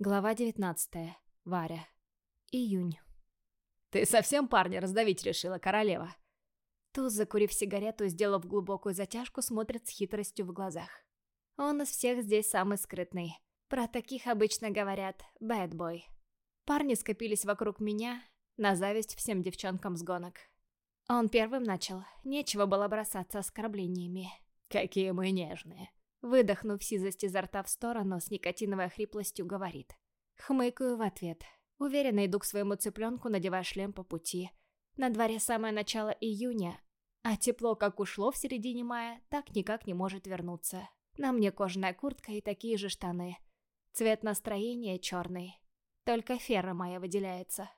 Глава 19. Варя. Июнь. «Ты совсем парня раздавить решила, королева?» Туз, закурив сигарету и сделав глубокую затяжку, смотрит с хитростью в глазах. Он из всех здесь самый скрытный. Про таких обычно говорят «bad boy». Парни скопились вокруг меня, на зависть всем девчонкам с гонок. Он первым начал, нечего было бросаться оскорблениями. «Какие мы нежные!» Выдохнув сизость изо рта в сторону, с никотиновой хриплостью говорит. Хмыкаю в ответ. Уверенно иду к своему цыпленку, надевая шлем по пути. На дворе самое начало июня, а тепло как ушло в середине мая, так никак не может вернуться. На мне кожаная куртка и такие же штаны. Цвет настроения черный. Только фера моя выделяется.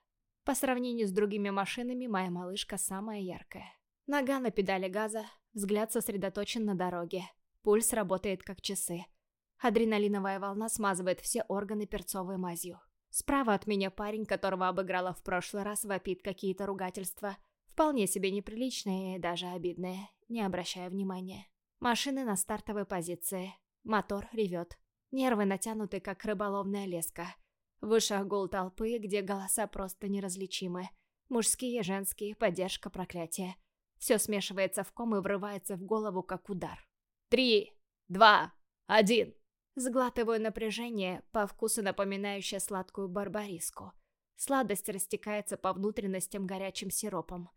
По сравнению с другими машинами, моя малышка самая яркая. Нога на педали газа, взгляд сосредоточен на дороге. Пульс работает как часы. Адреналиновая волна смазывает все органы перцовой мазью. Справа от меня парень, которого обыграла в прошлый раз, вопит какие-то ругательства. Вполне себе неприличные и даже обидные, не обращая внимания. Машины на стартовой позиции. Мотор ревет. Нервы натянуты, как рыболовная леска. В ушах гул толпы, где голоса просто неразличимы. Мужские, женские, поддержка, проклятие. Все смешивается в ком и врывается в голову, как удар. Три, два, один. Сглатываю напряжение, по вкусу напоминающее сладкую барбариску. Сладость растекается по внутренностям горячим сиропом.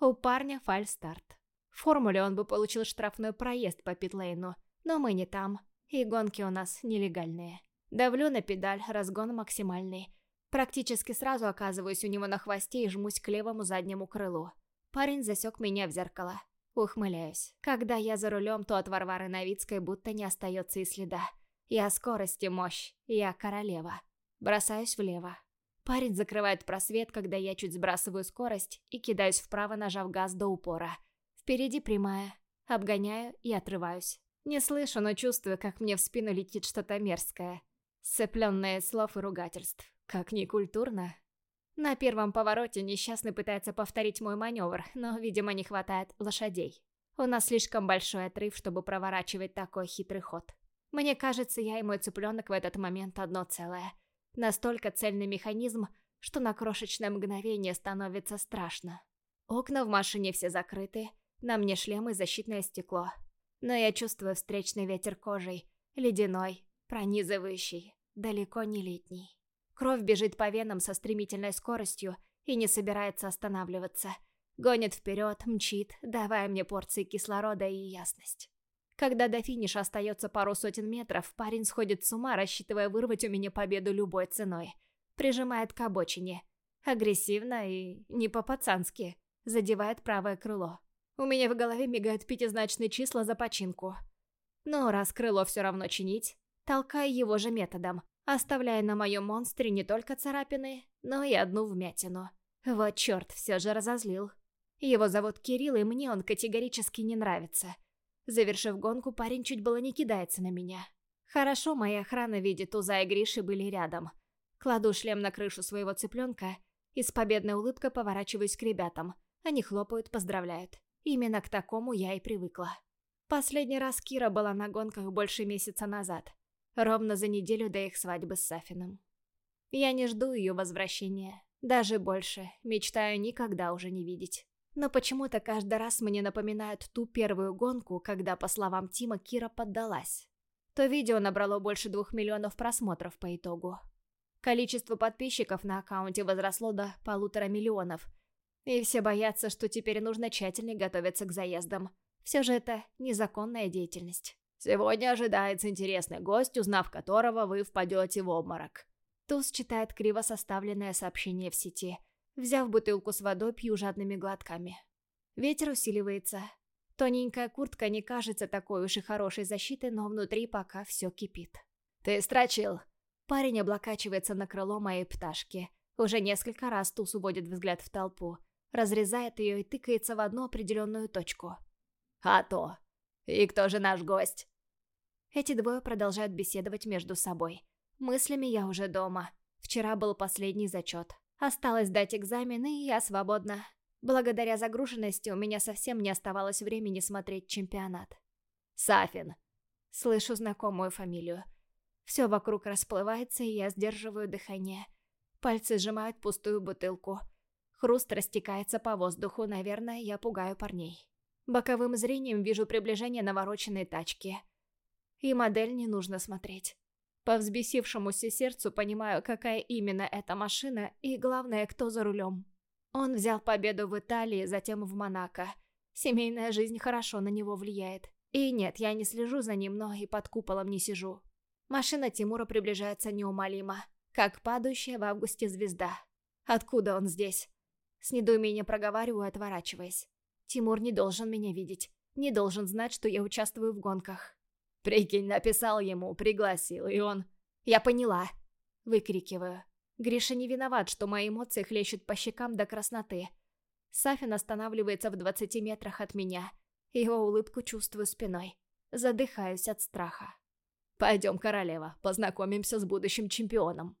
У парня фальстарт. В формуле он бы получил штрафной проезд по питлейну, но мы не там, и гонки у нас нелегальные. Давлю на педаль, разгон максимальный. Практически сразу оказываюсь у него на хвосте и жмусь к левому заднему крылу. Парень засек меня в зеркало. Ухмыляюсь. Когда я за рулем, то от Варвары Новицкой будто не остается и следа. Я скорость и мощь. Я королева. Бросаюсь влево. Парень закрывает просвет, когда я чуть сбрасываю скорость и кидаюсь вправо, нажав газ до упора. Впереди прямая. Обгоняю и отрываюсь. Не слышу, но чувствую, как мне в спину летит что-то мерзкое. Сцепленное слов и ругательств. Как некультурно. На первом повороте несчастный пытается повторить мой маневр, но, видимо, не хватает лошадей. У нас слишком большой отрыв, чтобы проворачивать такой хитрый ход. Мне кажется, я и мой цыпленок в этот момент одно целое. Настолько цельный механизм, что на крошечное мгновение становится страшно. Окна в машине все закрыты, на мне шлем и защитное стекло. Но я чувствую встречный ветер кожей, ледяной, пронизывающий, далеко не летний. Кровь бежит по венам со стремительной скоростью и не собирается останавливаться. Гонит вперед, мчит, давая мне порции кислорода и ясность. Когда до финиша остается пару сотен метров, парень сходит с ума, рассчитывая вырвать у меня победу любой ценой. Прижимает к обочине. Агрессивно и не по-пацански. Задевает правое крыло. У меня в голове мигают пятизначные числа за починку. Но раз крыло все равно чинить, толкаю его же методом оставляя на моем монстре не только царапины, но и одну вмятину. Вот черт, все же разозлил. Его зовут Кирилл, и мне он категорически не нравится. Завершив гонку, парень чуть было не кидается на меня. Хорошо, моя охрана видит, Уза и Гриши были рядом. Кладу шлем на крышу своего цыпленка и с победной улыбкой поворачиваюсь к ребятам. Они хлопают, поздравляют. Именно к такому я и привыкла. Последний раз Кира была на гонках больше месяца назад. Ровно за неделю до их свадьбы с Сафином. Я не жду ее возвращения. Даже больше. Мечтаю никогда уже не видеть. Но почему-то каждый раз мне напоминают ту первую гонку, когда, по словам Тима, Кира поддалась. То видео набрало больше двух миллионов просмотров по итогу. Количество подписчиков на аккаунте возросло до полутора миллионов. И все боятся, что теперь нужно тщательнее готовиться к заездам. Все же это незаконная деятельность. Сегодня ожидается интересный гость, узнав которого вы впадете в обморок. Туз читает криво составленное сообщение в сети. Взяв бутылку с водой, пью жадными глотками. Ветер усиливается. Тоненькая куртка не кажется такой уж и хорошей защитой, но внутри пока все кипит. «Ты строчил?» Парень облокачивается на крыло моей пташки. Уже несколько раз Туз уводит взгляд в толпу. Разрезает ее и тыкается в одну определенную точку. «А то!» «И кто же наш гость?» Эти двое продолжают беседовать между собой. Мыслями я уже дома. Вчера был последний зачет. Осталось дать экзамен, и я свободна. Благодаря загруженности у меня совсем не оставалось времени смотреть чемпионат. Сафин. Слышу знакомую фамилию. Все вокруг расплывается, и я сдерживаю дыхание. Пальцы сжимают пустую бутылку. Хруст растекается по воздуху, наверное, я пугаю парней. Боковым зрением вижу приближение навороченной тачки. И модель не нужно смотреть. По взбесившемуся сердцу понимаю, какая именно эта машина и, главное, кто за рулем. Он взял победу в Италии, затем в Монако. Семейная жизнь хорошо на него влияет. И нет, я не слежу за ним, но и под куполом не сижу. Машина Тимура приближается неумолимо, как падающая в августе звезда. Откуда он здесь? С недоумением проговариваю, отворачиваясь. Тимур не должен меня видеть. Не должен знать, что я участвую в гонках. Прикинь, написал ему, пригласил, и он... Я поняла. Выкрикиваю. Гриша не виноват, что мои эмоции хлещут по щекам до красноты. Сафин останавливается в 20 метрах от меня. Его улыбку чувствую спиной. Задыхаюсь от страха. «Пойдем, королева, познакомимся с будущим чемпионом».